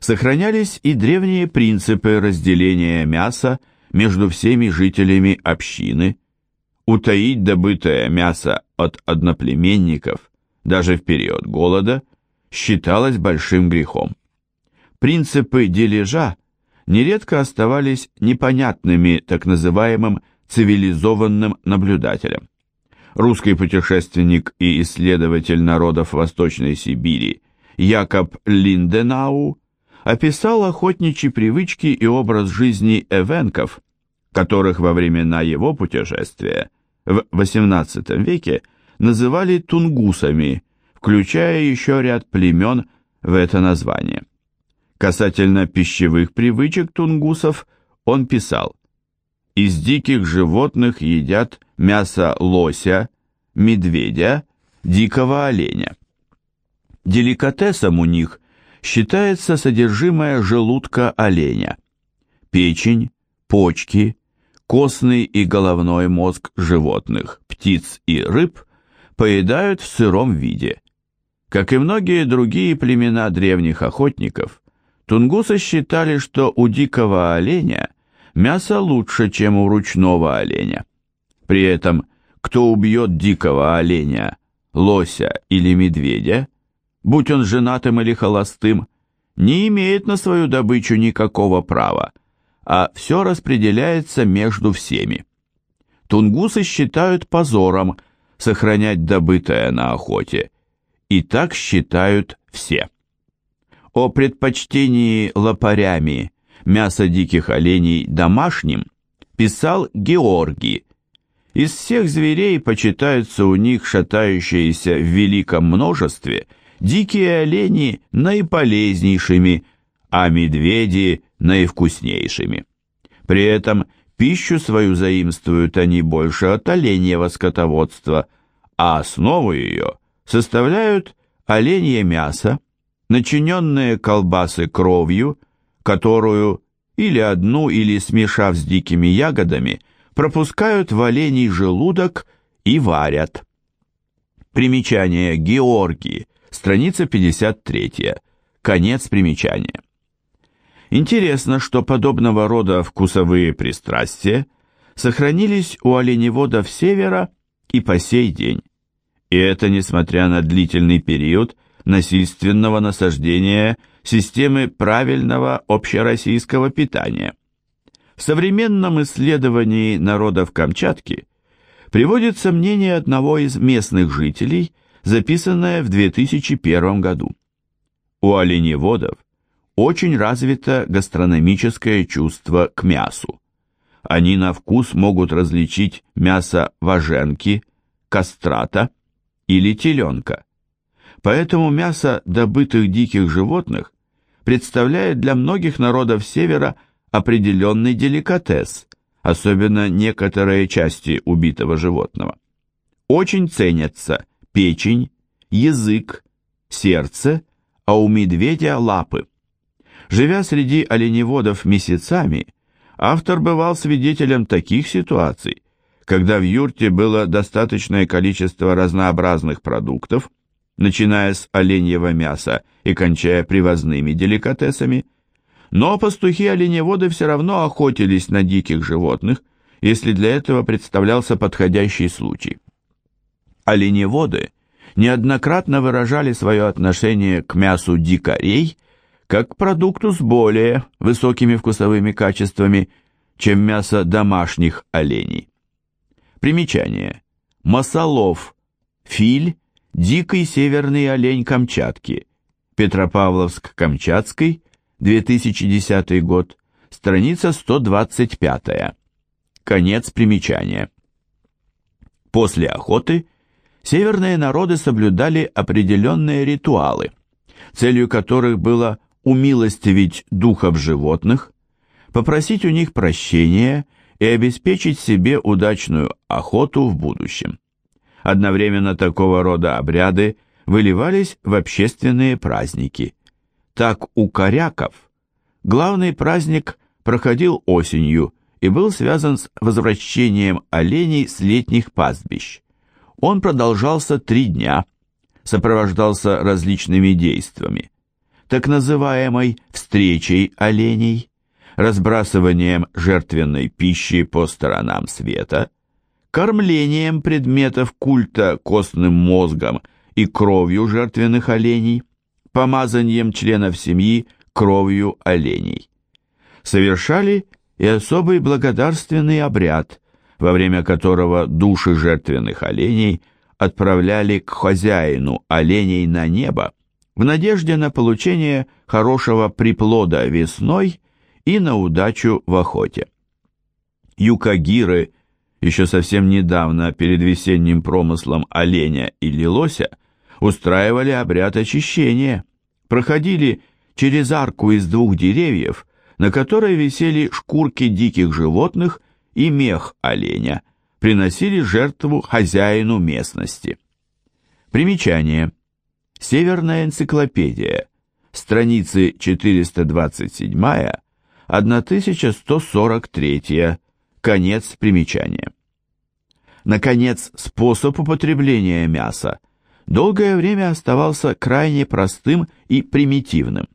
сохранялись и древние принципы разделения мяса между всеми жителями общины, утаить добытое мясо от одноплеменников даже в период голода считалось большим грехом. Принципы дележа нередко оставались непонятными так называемым цивилизованным наблюдателям. Русский путешественник и исследователь народов Восточной Сибири Якоб Линденау описал охотничьи привычки и образ жизни эвенков, которых во времена его путешествия в XVIII веке называли тунгусами, включая еще ряд племен в это название. Касательно пищевых привычек тунгусов он писал, «Из диких животных едят мясо лося, медведя, дикого оленя. Деликатесом у них считается содержимое желудка оленя, печень, почки, костный и головной мозг животных, птиц и рыб поедают в сыром виде. Как и многие другие племена древних охотников, тунгусы считали, что у дикого оленя мясо лучше, чем у ручного оленя. При этом, кто убьет дикого оленя, лося или медведя, будь он женатым или холостым, не имеет на свою добычу никакого права, а все распределяется между всеми. Тунгусы считают позором сохранять добытое на охоте, и так считают все. О предпочтении лопарями мяса диких оленей домашним писал Георгий. Из всех зверей почитаются у них шатающиеся в великом множестве – дикие олени наиполезнейшими, а медведи наивкуснейшими. При этом пищу свою заимствуют они больше от оленьего скотоводства, а основу ее составляют оленье мясо, начиненные колбасы кровью, которую или одну, или смешав с дикими ягодами, пропускают в оленей желудок и варят. Примечание Георгии Страница 53. Конец примечания. Интересно, что подобного рода вкусовые пристрастия сохранились у оленеводов севера и по сей день. И это несмотря на длительный период насильственного насаждения системы правильного общероссийского питания. В современном исследовании народов Камчатки приводится мнение одного из местных жителей – записанное в 2001 году. У оленеводов очень развито гастрономическое чувство к мясу. Они на вкус могут различить мясо важенки, кастрата или теленка. Поэтому мясо добытых диких животных представляет для многих народов Севера определенный деликатес, особенно некоторые части убитого животного. Очень ценятся печень, язык, сердце, а у медведя лапы. Живя среди оленеводов месяцами, автор бывал свидетелем таких ситуаций, когда в юрте было достаточное количество разнообразных продуктов, начиная с оленьего мяса и кончая привозными деликатесами, но пастухи-оленеводы все равно охотились на диких животных, если для этого представлялся подходящий случай. Оленеводы неоднократно выражали свое отношение к мясу дикарей как к продукту с более высокими вкусовыми качествами, чем мясо домашних оленей. Примечание. Масолов. Филь. Дикий северный олень Камчатки. Петропавловск-Камчатский. 2010 год. Страница 125. Конец примечания. После охоты северные народы соблюдали определенные ритуалы, целью которых было умилостивить духов животных, попросить у них прощения и обеспечить себе удачную охоту в будущем. Одновременно такого рода обряды выливались в общественные праздники. Так у коряков главный праздник проходил осенью и был связан с возвращением оленей с летних пастбищ. Он продолжался три дня, сопровождался различными действиями, так называемой «встречей» оленей, разбрасыванием жертвенной пищи по сторонам света, кормлением предметов культа костным мозгом и кровью жертвенных оленей, помазанием членов семьи кровью оленей. Совершали и особый благодарственный обряд, во время которого души жертвенных оленей отправляли к хозяину оленей на небо в надежде на получение хорошего приплода весной и на удачу в охоте. Юкагиры еще совсем недавно перед весенним промыслом оленя или лося устраивали обряд очищения, проходили через арку из двух деревьев, на которой висели шкурки диких животных и мех оленя, приносили жертву хозяину местности. Примечание. Северная энциклопедия. Страницы 427 1143 Конец примечания. Наконец, способ употребления мяса долгое время оставался крайне простым и примитивным.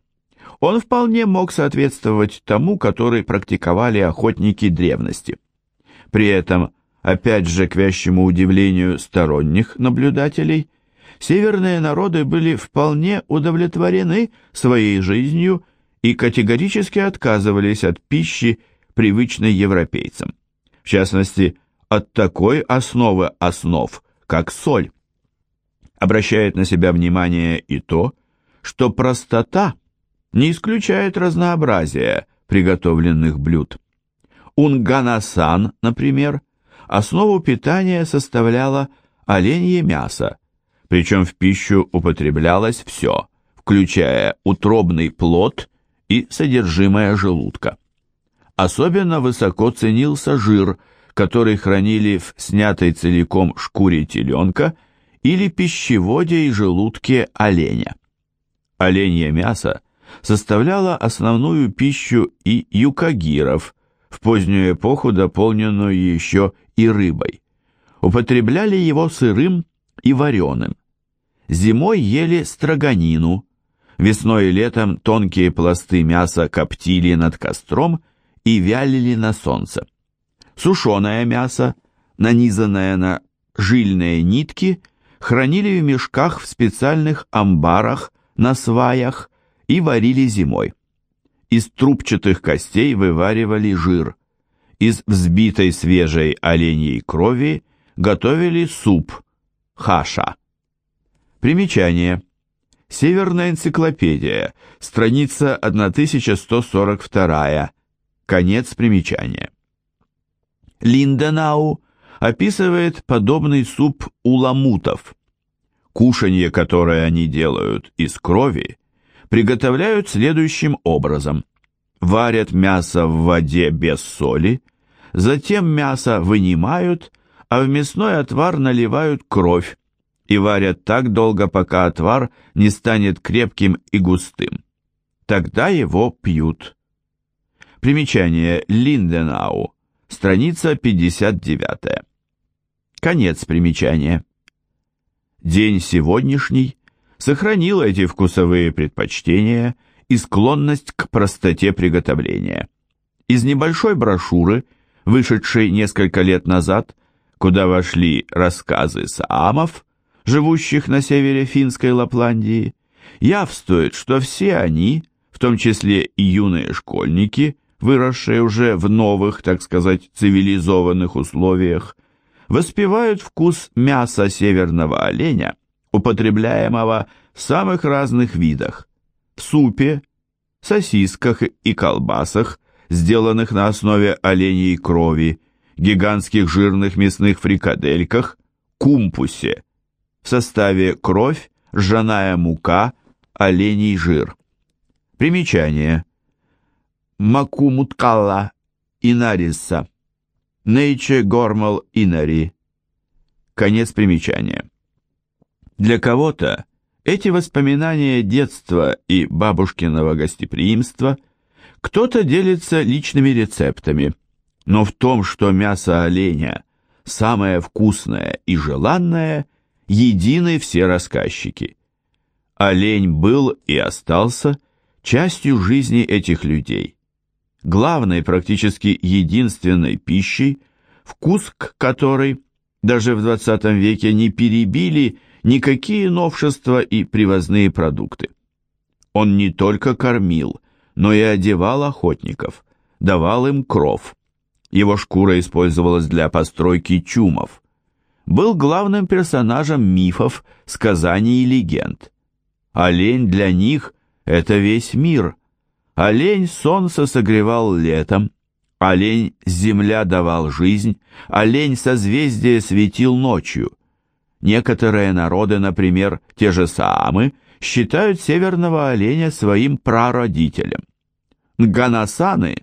Он вполне мог соответствовать тому, который практиковали охотники древности. При этом, опять же, к вящему удивлению сторонних наблюдателей, северные народы были вполне удовлетворены своей жизнью и категорически отказывались от пищи, привычной европейцам. В частности, от такой основы основ, как соль. Обращает на себя внимание и то, что простота не исключает разнообразия приготовленных блюд. Унганасан, например, основу питания составляло оленье мясо, причем в пищу употреблялось все, включая утробный плод и содержимое желудка. Особенно высоко ценился жир, который хранили в снятой целиком шкуре теленка или пищеводе и желудке оленя. Оленье мясо составляло основную пищу и юкагиров, в позднюю эпоху дополненную еще и рыбой. Употребляли его сырым и вареным. Зимой ели строганину, Весной и летом тонкие пласты мяса коптили над костром и вялили на солнце. Сушеное мясо, нанизанное на жильные нитки, хранили в мешках в специальных амбарах на сваях и варили зимой. Из трубчатых костей вываривали жир. Из взбитой свежей оленьей крови готовили суп – хаша. Примечание – Северная энциклопедия, страница 1142, конец примечания. Линденау описывает подобный суп уламутов. Кушанье, которое они делают из крови, приготовляют следующим образом. Варят мясо в воде без соли, затем мясо вынимают, а в мясной отвар наливают кровь, и варят так долго, пока отвар не станет крепким и густым. Тогда его пьют. Примечание Линденау, страница 59. Конец примечания. День сегодняшний сохранил эти вкусовые предпочтения и склонность к простоте приготовления. Из небольшой брошюры, вышедшей несколько лет назад, куда вошли рассказы саамов, живущих на севере финской Лапландии, явствует, что все они, в том числе и юные школьники, выросшие уже в новых, так сказать, цивилизованных условиях, воспевают вкус мяса северного оленя, употребляемого в самых разных видах, в супе, сосисках и колбасах, сделанных на основе оленей крови, гигантских жирных мясных фрикадельках, кумпусе, в составе кровь, ржаная мука, оленей жир. Примечание. Макумуткалла инариса. Нейче гормал инари. Конец примечания. Для кого-то эти воспоминания детства и бабушкиного гостеприимства кто-то делится личными рецептами, но в том, что мясо оленя самое вкусное и желанное – едины все рассказчики. Олень был и остался частью жизни этих людей, главной, практически единственной пищей, вкус к которой даже в 20 веке не перебили никакие новшества и привозные продукты. Он не только кормил, но и одевал охотников, давал им кров. Его шкура использовалась для постройки чумов. Был главным персонажем мифов, сказаний и легенд. Олень для них – это весь мир. Олень солнце согревал летом, олень земля давал жизнь, олень созвездие светил ночью. Некоторые народы, например, те же Саамы, считают северного оленя своим прародителем. Ганасаны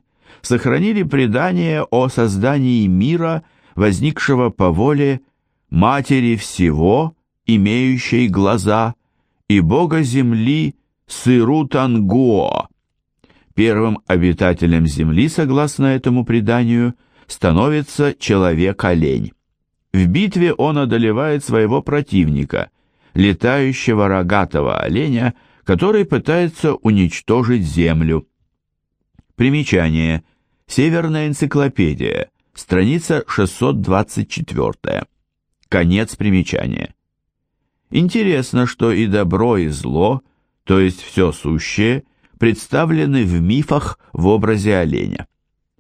сохранили предание о создании мира, возникшего по воле матери всего, имеющей глаза, и бога земли Сырутангуо. Первым обитателем земли, согласно этому преданию, становится человек-олень. В битве он одолевает своего противника, летающего рогатого оленя, который пытается уничтожить землю. Примечание. Северная энциклопедия. Страница 624. Конец примечания. Интересно, что и добро, и зло, то есть все сущее, представлены в мифах в образе оленя.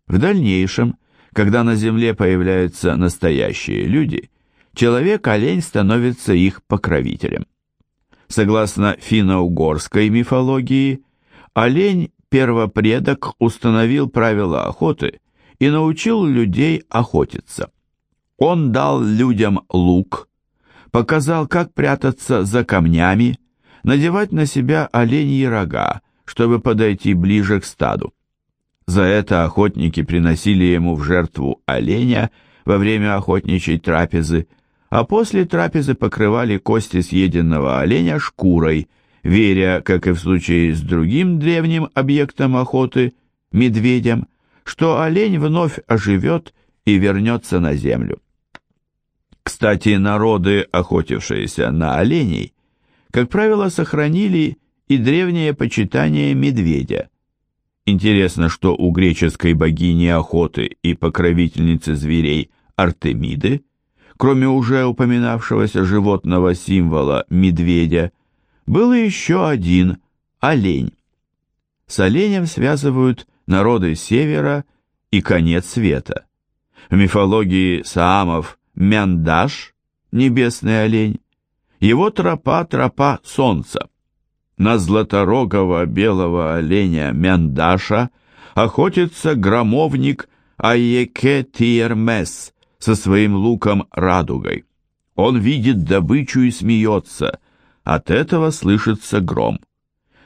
В дальнейшем, когда на земле появляются настоящие люди, человек-олень становится их покровителем. Согласно финно-угорской мифологии, олень первопредок установил правила охоты и научил людей охотиться. Он дал людям лук, показал, как прятаться за камнями, надевать на себя оленьи рога, чтобы подойти ближе к стаду. За это охотники приносили ему в жертву оленя во время охотничьей трапезы, а после трапезы покрывали кости съеденного оленя шкурой, веря, как и в случае с другим древним объектом охоты, медведем, что олень вновь оживет и вернется на землю. Кстати, народы, охотившиеся на оленей, как правило, сохранили и древнее почитание медведя. Интересно, что у греческой богини охоты и покровительницы зверей Артемиды, кроме уже упоминавшегося животного символа медведя, был еще один – олень. С оленем связывают народы севера и конец света. В мифологии саамов Мяндаш, небесный олень, его тропа – тропа солнца. На златорогого белого оленя Мяндаша охотится громовник Айеке Тиермес со своим луком радугой. Он видит добычу и смеется, от этого слышится гром.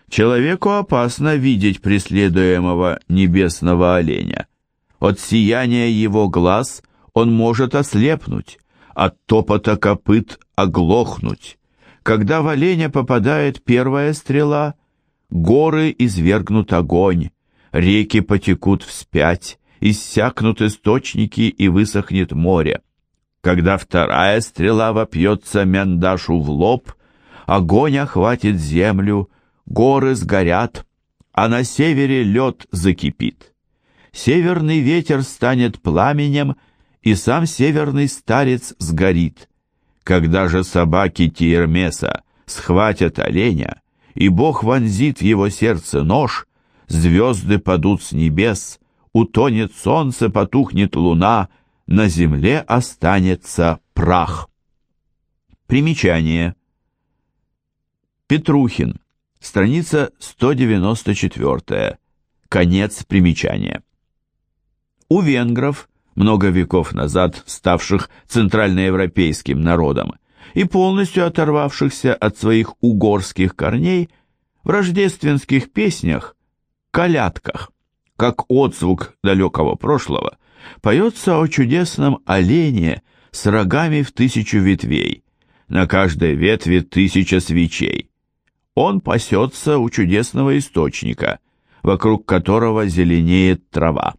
Человеку опасно видеть преследуемого небесного оленя. От сияния его глаз он может ослепнуть, от топота копыт оглохнуть. Когда в оленя попадает первая стрела, горы извергнут огонь, реки потекут вспять, иссякнут источники и высохнет море. Когда вторая стрела вопьется Мендашу в лоб, огонь охватит землю, горы сгорят, а на севере лед закипит. Северный ветер станет пламенем, и сам северный старец сгорит. Когда же собаки Тиермеса схватят оленя, и Бог вонзит в его сердце нож, звезды падут с небес, утонет солнце, потухнет луна, на земле останется прах. Примечание. Петрухин. Страница 194. Конец примечания. У венгров много веков назад ставших центральноевропейским народом и полностью оторвавшихся от своих угорских корней в рождественских песнях, колядках, как отзвук далекого прошлого, поется о чудесном олене с рогами в тысячу ветвей, на каждой ветви тысяча свечей. Он пасется у чудесного источника, вокруг которого зеленеет трава.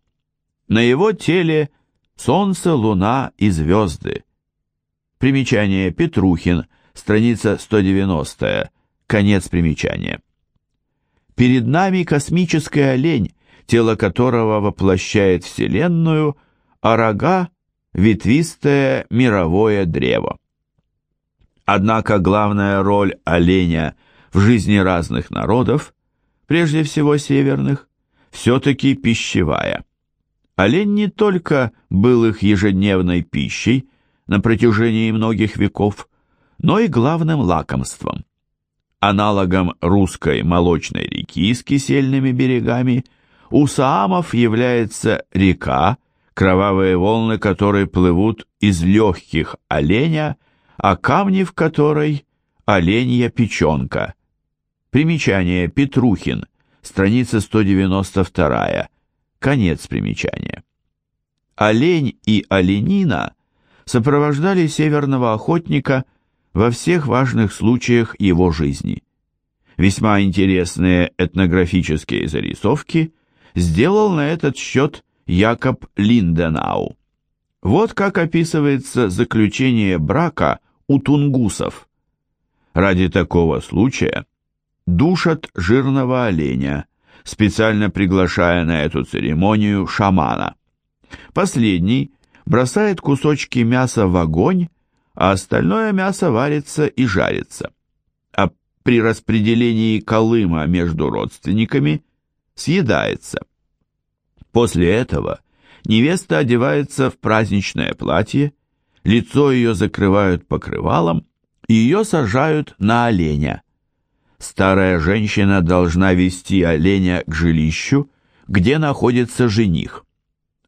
На его теле – Солнце, луна и звезды. Примечание Петрухин, страница 190, конец примечания. Перед нами космический олень, тело которого воплощает Вселенную, а рога – ветвистое мировое древо. Однако главная роль оленя в жизни разных народов, прежде всего северных, все-таки пищевая. Олень не только был их ежедневной пищей на протяжении многих веков, но и главным лакомством. Аналогом русской молочной реки с кисельными берегами у саамов является река, кровавые волны которой плывут из легких оленя, а камни в которой – оленья печенка. Примечание Петрухин, страница 192, конец примечания. Олень и оленина сопровождали северного охотника во всех важных случаях его жизни. Весьма интересные этнографические зарисовки сделал на этот счет Якоб Линденау. Вот как описывается заключение брака у тунгусов. Ради такого случая душат жирного оленя, специально приглашая на эту церемонию шамана. Последний бросает кусочки мяса в огонь, а остальное мясо варится и жарится. А при распределении колыма между родственниками съедается. После этого невеста одевается в праздничное платье, лицо ее закрывают покрывалом, и ее сажают на оленя. Старая женщина должна вести оленя к жилищу, где находится жених.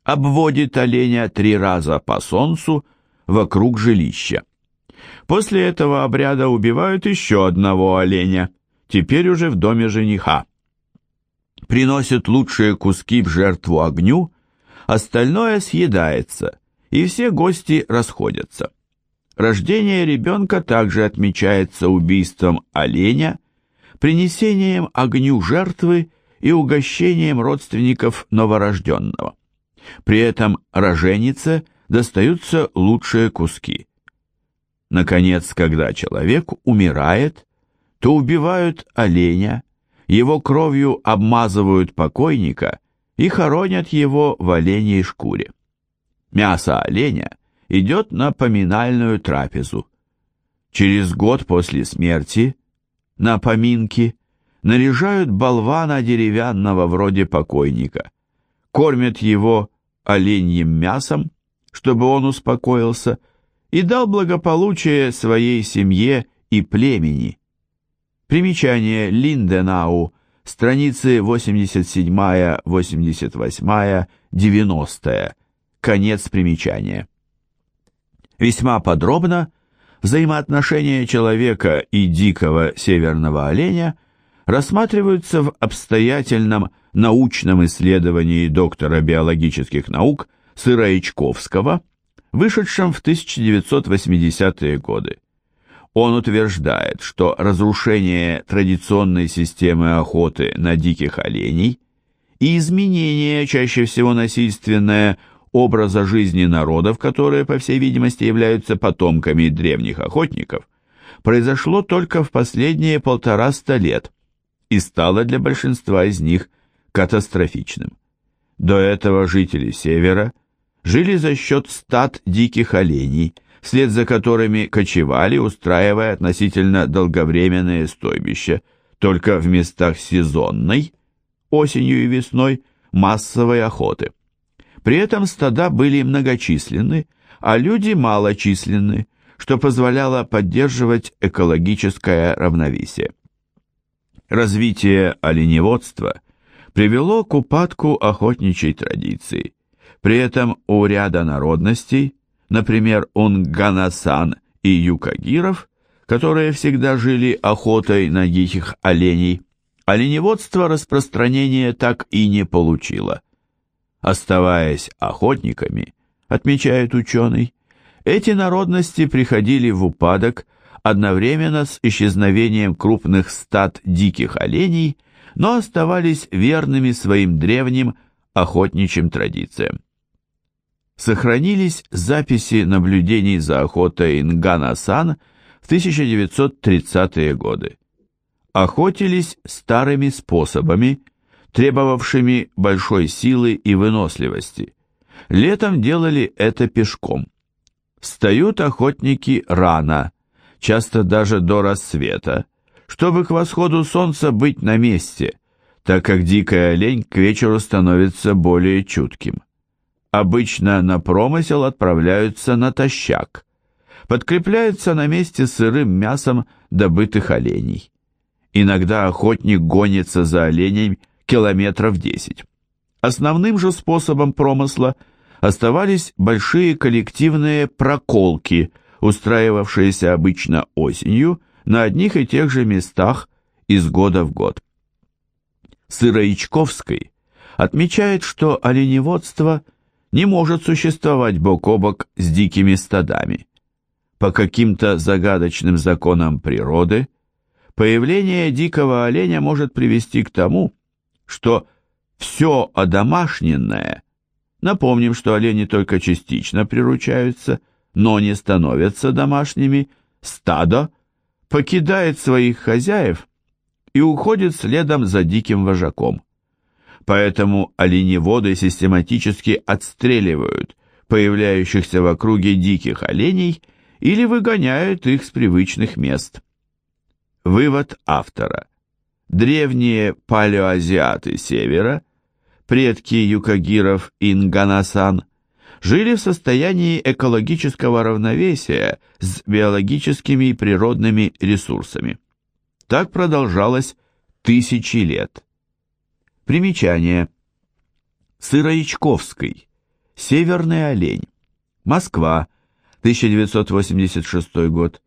Обводит оленя три раза по солнцу вокруг жилища. После этого обряда убивают еще одного оленя, теперь уже в доме жениха. Приносят лучшие куски в жертву огню остальное съедается, и все гости расходятся. Рождение ребенка также отмечается убийством оленя, принесением огню жертвы и угощением родственников новорожденного. При этом роженице достаются лучшие куски. Наконец, когда человек умирает, то убивают оленя, его кровью обмазывают покойника и хоронят его в оленей шкуре. Мясо оленя идет на поминальную трапезу. Через год после смерти, на поминки, наряжают болвана деревянного вроде покойника, кормят его оленьим мясом, чтобы он успокоился, и дал благополучие своей семье и племени. Примечание Линденау – страницы 87, 88, 90, конец примечания. Весьма подробно взаимоотношения человека и дикого северного оленя рассматриваются в обстоятельном научном исследовании доктора биологических наук Сыроичковского, вышедшем в 1980-е годы. Он утверждает, что разрушение традиционной системы охоты на диких оленей и изменение, чаще всего насильственное, образа жизни народов, которые, по всей видимости, являются потомками древних охотников, произошло только в последние полтораста лет и стало для большинства из них катастрофичным. До этого жители Севера жили за счет стад диких оленей – вслед за которыми кочевали, устраивая относительно долговременные стойбища, только в местах сезонной, осенью и весной, массовой охоты. При этом стада были многочисленны, а люди малочисленны, что позволяло поддерживать экологическое равновесие. Развитие оленеводства привело к упадку охотничьей традиции. При этом у ряда народностей например, Унганасан и Юкагиров, которые всегда жили охотой на диких оленей, оленеводство распространения так и не получило. Оставаясь охотниками, отмечает ученый, эти народности приходили в упадок одновременно с исчезновением крупных стад диких оленей, но оставались верными своим древним охотничьим традициям сохранились записи наблюдений за охотой Нгана-сан в 1930-е годы. охотились старыми способами, требовавшими большой силы и выносливости. Летом делали это пешком. Встают охотники рано, часто даже до рассвета, чтобы к восходу солнца быть на месте, так как дикая олень к вечеру становится более чутким. Обычно на промысел отправляются натощак, подкрепляются на месте сырым мясом добытых оленей. Иногда охотник гонится за оленем километров 10. Основным же способом промысла оставались большие коллективные проколки, устраивавшиеся обычно осенью на одних и тех же местах из года в год. Сыроичковский отмечает, что оленеводство не может существовать бок о бок с дикими стадами. По каким-то загадочным законам природы появление дикого оленя может привести к тому, что все одомашненное, напомним, что олени только частично приручаются, но не становятся домашними, стадо покидает своих хозяев и уходит следом за диким вожаком. Поэтому оленеводы систематически отстреливают появляющихся в округе диких оленей или выгоняют их с привычных мест. Вывод автора. Древние палеоазиаты севера, предки юкагиров Инганасан, жили в состоянии экологического равновесия с биологическими и природными ресурсами. Так продолжалось тысячи лет. Примечание. Сыроичковский. Северный олень. Москва. 1986 год.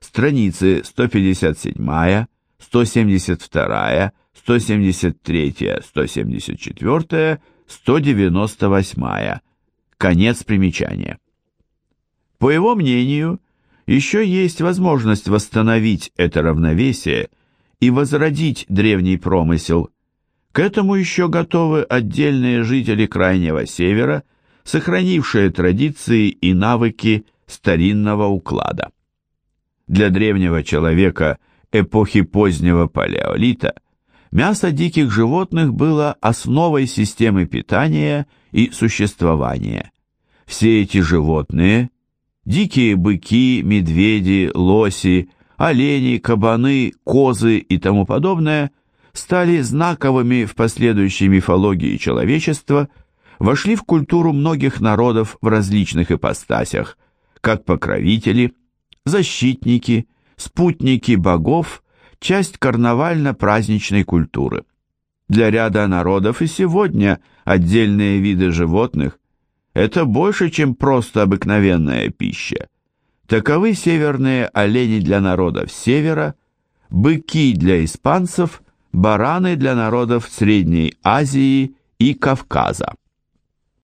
Страницы 157, 172, 173, 174, 198. Конец примечания. По его мнению, еще есть возможность восстановить это равновесие и возродить древний промысел. К этому еще готовы отдельные жители Крайнего Севера, сохранившие традиции и навыки старинного уклада. Для древнего человека эпохи позднего палеолита мясо диких животных было основой системы питания и существования. Все эти животные – дикие быки, медведи, лоси, олени, кабаны, козы и тому подобное – стали знаковыми в последующей мифологии человечества, вошли в культуру многих народов в различных ипостасях, как покровители, защитники, спутники богов, часть карнавально-праздничной культуры. Для ряда народов и сегодня отдельные виды животных – это больше, чем просто обыкновенная пища. Таковы северные олени для народов севера, быки для испанцев, бараны для народов Средней Азии и Кавказа.